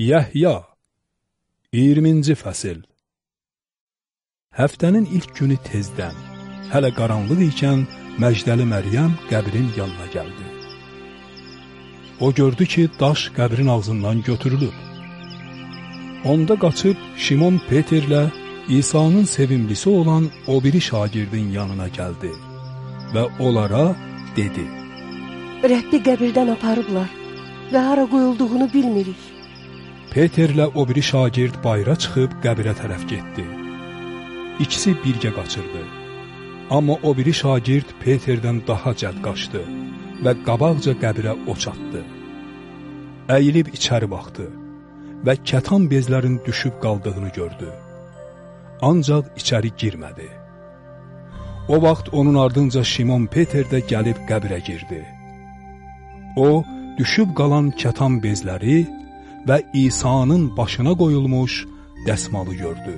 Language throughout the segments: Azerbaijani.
Yəhya 20-ci fəsil Həftənin ilk günü tezdən, hələ qaranlıq ikən Məcdəli Məryəm qəbrin yanına gəldi. O gördü ki, daş qəbrin ağzından götürülüb. Onda qaçıb Şimon Peterlə İsa'nın sevimlisi olan o biri şagirdin yanına gəldi və onlara dedi. Rəbbi qəbirdən aparıblar və hara qoyulduğunu bilmirik. Peterlə o biri şagird bayra çıxıb qəbirə tərəf getdi. İkisi birgə qaçırdı. Amma o biri şagird Peterdən daha cəld qaçdı və qabaqca qəbirə o çatdı. Əyilib içəri baxdı və kətan bezlərin düşüb qaldığını gördü. Ancaq içəri girmədi. O vaxt onun ardınca Şimon Peter də gəlib qəbirə girdi. O, düşüb qalan kətan bezləri və İsa'nın başına qoyulmuş dəsmalı gördü.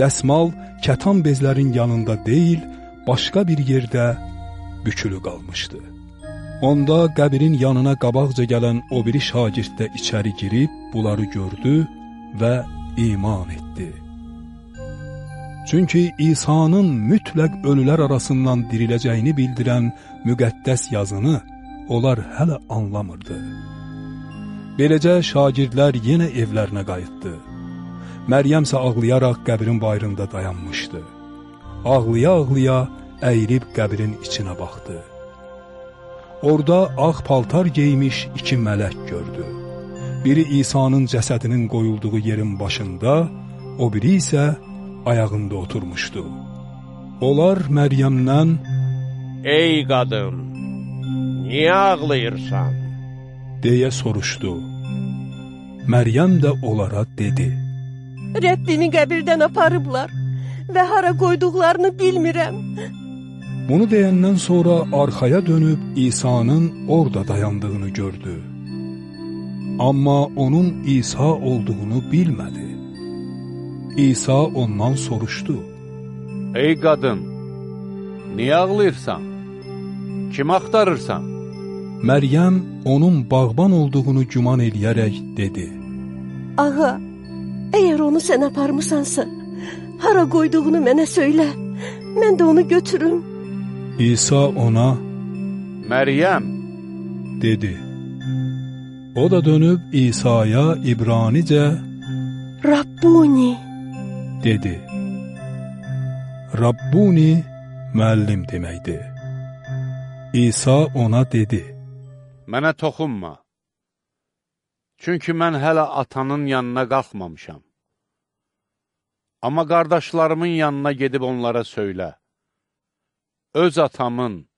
Dəsmal kətan bezlərin yanında deyil, başqa bir yerdə bükülü qalmışdı. Onda qəbirin yanına qabaqca gələn o biri şagird də içəri girib bunları gördü və iman etdi. Çünki İsa'nın mütləq ölülər arasından diriləcəyini bildirən müqəddəs yazını onlar hələ anlamırdı. Beləcə şagirdlər yenə evlərinə qayıtdı. Məryəm isə ağlayaraq qəbrin bayrında dayanmışdı. Ağlaya-ağlaya əyilib qəbrin içinə baxdı. Orada ağ paltar geymiş iki mələk gördü. Biri İsa'nın cəsədinin qoyulduğu yerin başında, o biri isə ayağında oturmuşdu. Onlar Məryəmdən, Ey qadın, niyə ağlayırsan? Deyə soruşdu. Məryəm də onlara dedi. Rəbbini qəbirdən aparıblar və hara qoyduqlarını bilmirəm. Bunu deyəndən sonra arxaya dönüb İsa'nın orada dayandığını gördü. Amma onun İsa olduğunu bilmədi. İsa ondan soruşdu. Ey qadın, niyə ağlayırsan? Kim axtarırsan? Məryəm onun bağban olduğunu güman eləyərək dedi. Ağa, əgər onu sən aparmısansa, hara qoyduğunu mənə söylə. Mən də onu götürüm. İsa ona Məryəm, dedi. O da dönüb İsa'ya İbranicə Rabbuni. dedi. Rabbuni müəllim deməkdir. İsa ona dedi. Mənə toxunma. Çünki mən hələ atanın yanına qalxmamışam. Amma qardaşlarımın yanına gedib onlara söylə. Öz atamın,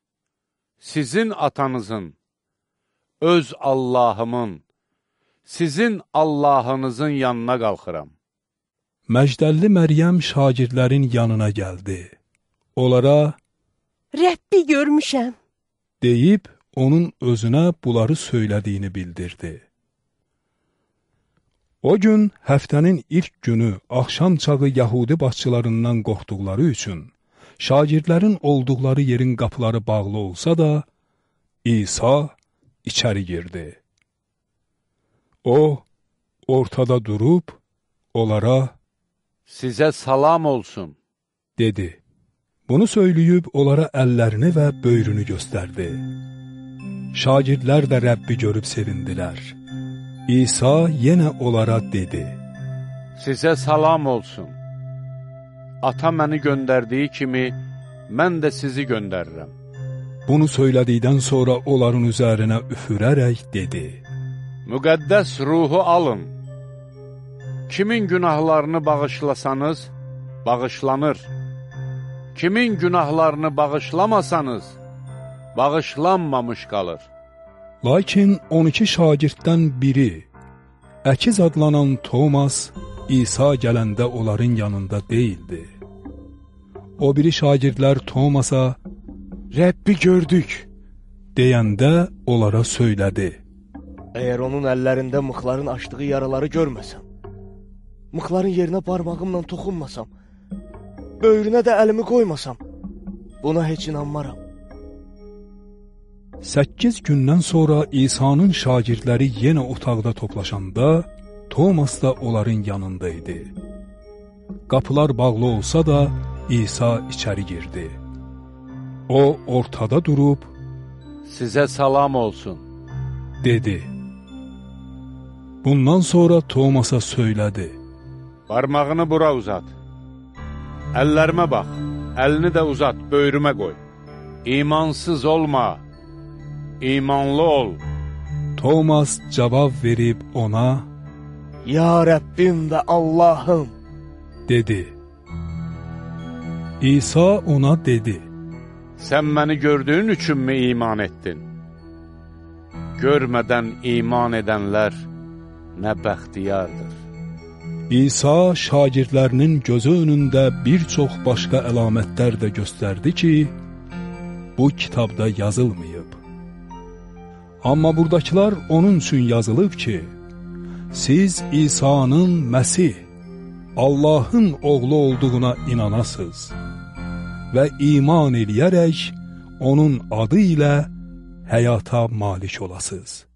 sizin atanızın, öz Allahımın, sizin Allahınızın yanına qalxıram. Məcdəlli Məryəm şagirdlərin yanına gəldi. Onlara Rəbbi görmüşəm. deyib onun özünə bunları söylədiyini bildirdi. O gün həftənin ilk günü axşam çağı Yahudi başçılarından qorxduqları üçün şagirdlərin olduqları yerin qapıları bağlı olsa da İsa içəri girdi. O ortada durub onlara Sizə salam olsun. dedi. Bunu söyləyib onlara əllərini və böyrünü göstərdi. Şagirdlər də Rəbbi görüb sevindilər. İsa yenə onlara dedi. Sizə salam olsun. Ata məni göndərdiyi kimi, mən də sizi göndərirəm. Bunu söylədikdən sonra onların üzərinə üfürərək dedi. Müqəddəs ruhu alın. Kimin günahlarını bağışlasanız, bağışlanır. Kimin günahlarını bağışlamasanız, bağışlanmamış qalır. Lakin 12 şagirddən biri, Əkiz adlanan Thomas, İsa gələndə onların yanında deyildi. O biri şagirdlər Thomasa, Rəbbi gördük, deyəndə onlara söylədi. Əgər onun əllərində mıxların açdığı yaraları görməsəm, mıxların yerinə barmağımla toxunmasam, böyrünə də əlimi qoymasam, buna heç inanmaram. Səkkiz gündən sonra İsa'nın şagirdləri yenə otaqda toplaşanda, Thomas da onların yanında idi. Qapılar bağlı olsa da, İsa içəri girdi. O, ortada durub, Sizə salam olsun. dedi. Bundan sonra Tomasa söylədi. Barmağını bura uzat. Əllərimə bax, əlini də uzat, böyrümə qoy. İmansız olma, imanlı ol. Thomas cavab verib ona, Ya Rəbbim və Allahım. dedi. İsa ona dedi. Sən məni gördüyün üçünmü iman etdin? Görmədən iman edənlər nə bəxtiyardır. İsa şagirdlərinin gözü önündə bir çox başqa əlamətlər də göstərdi ki, bu kitabda yazılmayıb. Amma buradakılar onun üçün yazılıb ki, siz İsa'nın Məsih, Allahın oğlu olduğuna inanasınız və iman eləyərək onun adı ilə həyata malik olasınız.